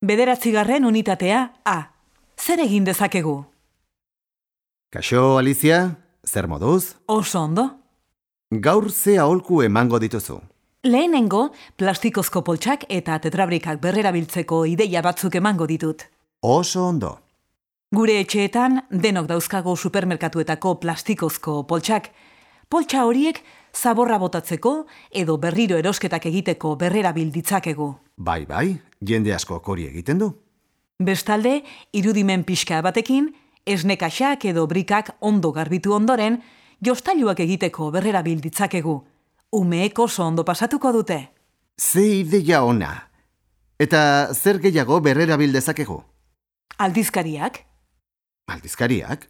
Bederatzigarren unitatea A. Zer egin dezakegu? Kaixo, Alicia, zer moduz? Oso ondo. Gaur ze aholku emango dituzu. Lehenengo, plastikozko poltsak eta tetrabrikak berrerabiltzeko ideia batzuk emango ditut. Oso ondo. Gure etxeetan denok dauzkago supermerkatuetako plastikozko poltsak. Poltsa horiek zaborra botatzeko edo berriro erosketak egiteko berrerabil ditzakegu. Bai, bai, jende asko hori egiten du. Bestalde, irudimen pixka batekin, esnekaxak edo brikak ondo garbitu ondoren, jostailuak egiteko berrerabil ditzakegu. Umeek oso ondo pasatuko dute. Ze ideia ona. Eta zer gehiago berrerabil dezakegu? Aldizkariak, Aldizkariak?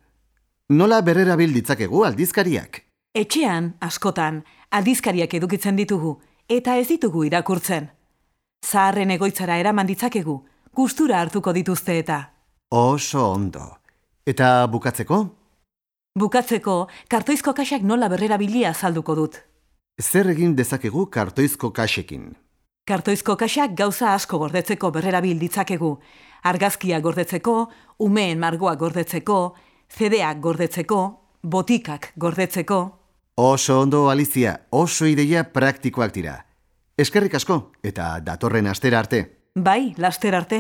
Nola berrerabil ditzakegu aldizkariak? etxean, askotan, aldizkariak edukitzen ditugu, eta ez ditugu irakurtzen. Zaharren egoitzara eraman ditzakegu, gustura hartuko dituzte eta. Oso ondo. Eta bukatzeko? Bukatzeko, kartoizko kaxak nola berrerabilia azalduko dut. Zer egin dezakegu kartoizko kaxekin? Kartoizko kaxak gauza asko gordetzeko berrerabil ditzakegu. Argazkia gordetzeko, umeen margoa gordetzeko, zedeak gordetzeko, botikak gordetzeko. Oso ondo, Alicia, oso ideia praktikoak dira. Eskerrik asko, eta datorren astera arte. Bai, laster arte.